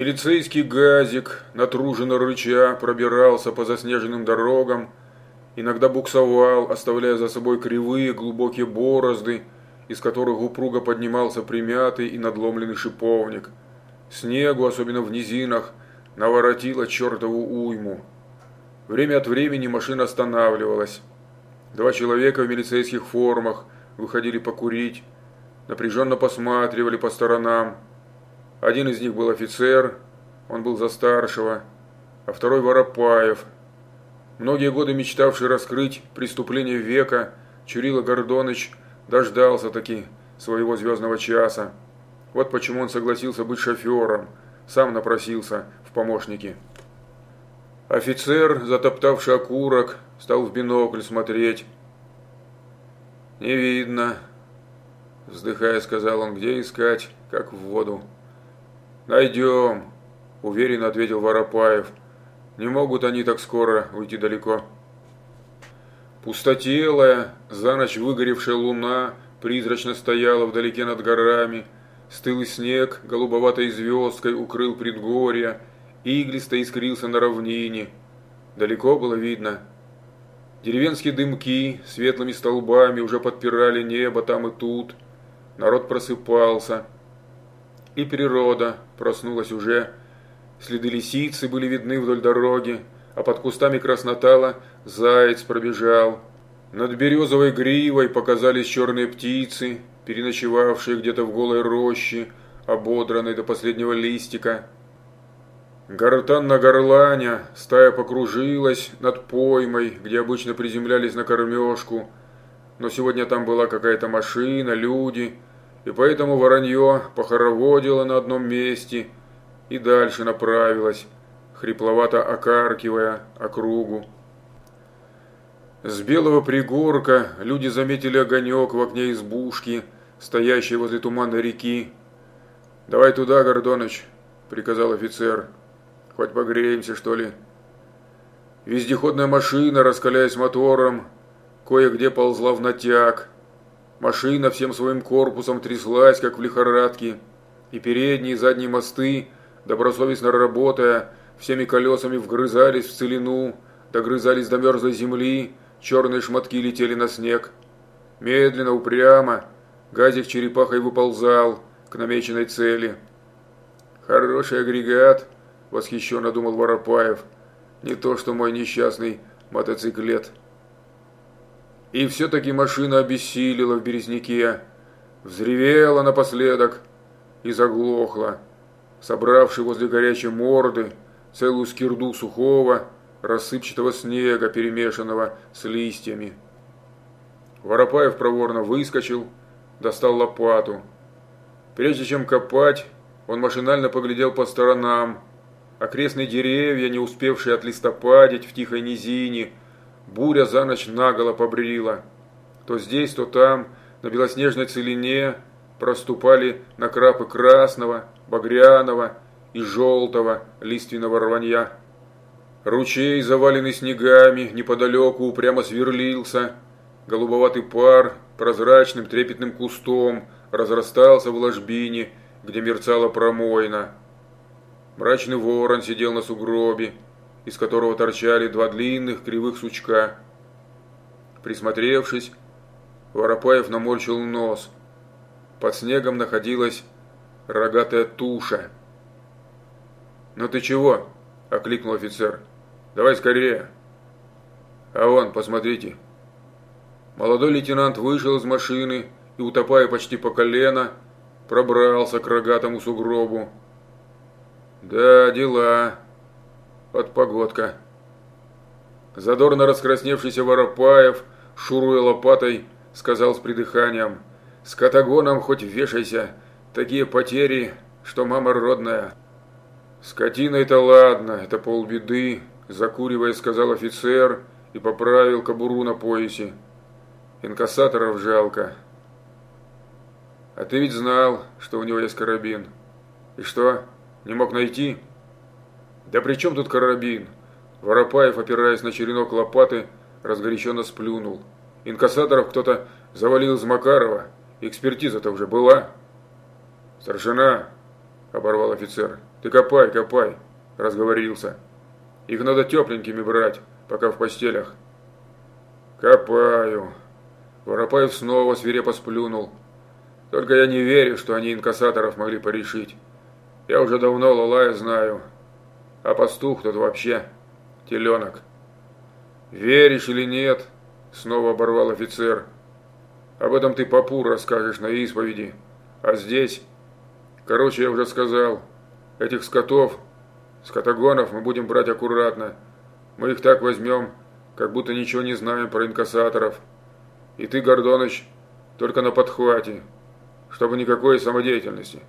Милицейский газик, натруженно рыча, пробирался по заснеженным дорогам, иногда буксовал, оставляя за собой кривые глубокие борозды, из которых упруго поднимался примятый и надломленный шиповник. Снегу, особенно в низинах, наворотило чертову уйму. Время от времени машина останавливалась. Два человека в милицейских формах выходили покурить, напряженно посматривали по сторонам. Один из них был офицер, он был за старшего, а второй Воропаев. Многие годы мечтавший раскрыть преступление века, Чурила Гордоныч дождался таки своего звездного часа. Вот почему он согласился быть шофером, сам напросился в помощники. Офицер, затоптавший окурок, стал в бинокль смотреть. «Не видно», – вздыхая, сказал он, – «где искать, как в воду». «Найдем», – уверенно ответил Воропаев. «Не могут они так скоро уйти далеко». Пустотелая, за ночь выгоревшая луна призрачно стояла вдалеке над горами. Стылый снег голубоватой звездкой укрыл предгорья, иглисто искрился на равнине. Далеко было видно. Деревенские дымки светлыми столбами уже подпирали небо там и тут. Народ просыпался. И природа проснулась уже. Следы лисицы были видны вдоль дороги, а под кустами краснотала заяц пробежал. Над березовой гривой показались черные птицы, переночевавшие где-то в голой роще, ободранной до последнего листика. Гортан на горланя, стая покружилась над поймой, где обычно приземлялись на кормежку, но сегодня там была какая-то машина, люди – и поэтому воронье похороводило на одном месте и дальше направилось, хрипловато окаркивая округу. С белого пригорка люди заметили огонек в окне избушки, стоящей возле туманной реки. «Давай туда, Гордоныч», – приказал офицер. «Хоть погреемся, что ли». Вездеходная машина, раскаляясь мотором, кое-где ползла в натяг – Машина всем своим корпусом тряслась, как в лихорадке, и передние и задние мосты, добросовестно работая, всеми колесами вгрызались в целину, догрызались до мерзлой земли, черные шматки летели на снег. Медленно, упрямо, газик черепахой выползал к намеченной цели. «Хороший агрегат», – восхищенно думал Воропаев, – «не то, что мой несчастный мотоциклет». И все-таки машина обессилила в березняке, взревела напоследок и заглохла, собравший возле горячей морды целую скирду сухого, рассыпчатого снега, перемешанного с листьями. Воропаев проворно выскочил, достал лопату. Прежде чем копать, он машинально поглядел по сторонам. Окрестные деревья, не успевшие отлистопадить в тихой низине, Буря за ночь наголо побрила. То здесь, то там, на белоснежной целине проступали накрапы красного, багряного и желтого лиственного рванья. Ручей, заваленный снегами, неподалеку упрямо сверлился. Голубоватый пар прозрачным трепетным кустом разрастался в ложбине, где мерцала промойна. Мрачный ворон сидел на сугробе, из которого торчали два длинных кривых сучка. Присмотревшись, Воропаев наморщил нос. Под снегом находилась рогатая туша. «Ну ты чего?» – окликнул офицер. «Давай скорее!» «А вон, посмотрите!» Молодой лейтенант вышел из машины и, утопая почти по колено, пробрался к рогатому сугробу. «Да, дела!» От погодка. Задорно раскрасневшийся Воропаев, шуруя лопатой, сказал с придыханием, «С катагоном хоть вешайся, такие потери, что мама родная». «Скотина-то ладно, это полбеды», закуривая, сказал офицер и поправил кобуру на поясе. «Инкассаторов жалко». «А ты ведь знал, что у него есть карабин. И что, не мог найти?» «Да при чем тут карабин?» Воропаев, опираясь на черенок лопаты, разгоряченно сплюнул. «Инкассаторов кто-то завалил из Макарова. Экспертиза-то уже была». «Старшина!» – оборвал офицер. Ты копай, копай, разговорился. Их надо тепленькими брать, пока в постелях. Копаю. Воропаев снова свирепо сплюнул. Только я не верю, что они инкассаторов могли порешить. Я уже давно Лалая знаю. А пастух тут вообще теленок. Веришь или нет? Снова оборвал офицер. Об этом ты попу расскажешь на исповеди. А здесь... Короче, я уже сказал. Этих скотов, скотогонов мы будем брать аккуратно. Мы их так возьмем, как будто ничего не знаем про инкассаторов. И ты, Гордоныч, только на подхвате, чтобы никакой самодеятельности.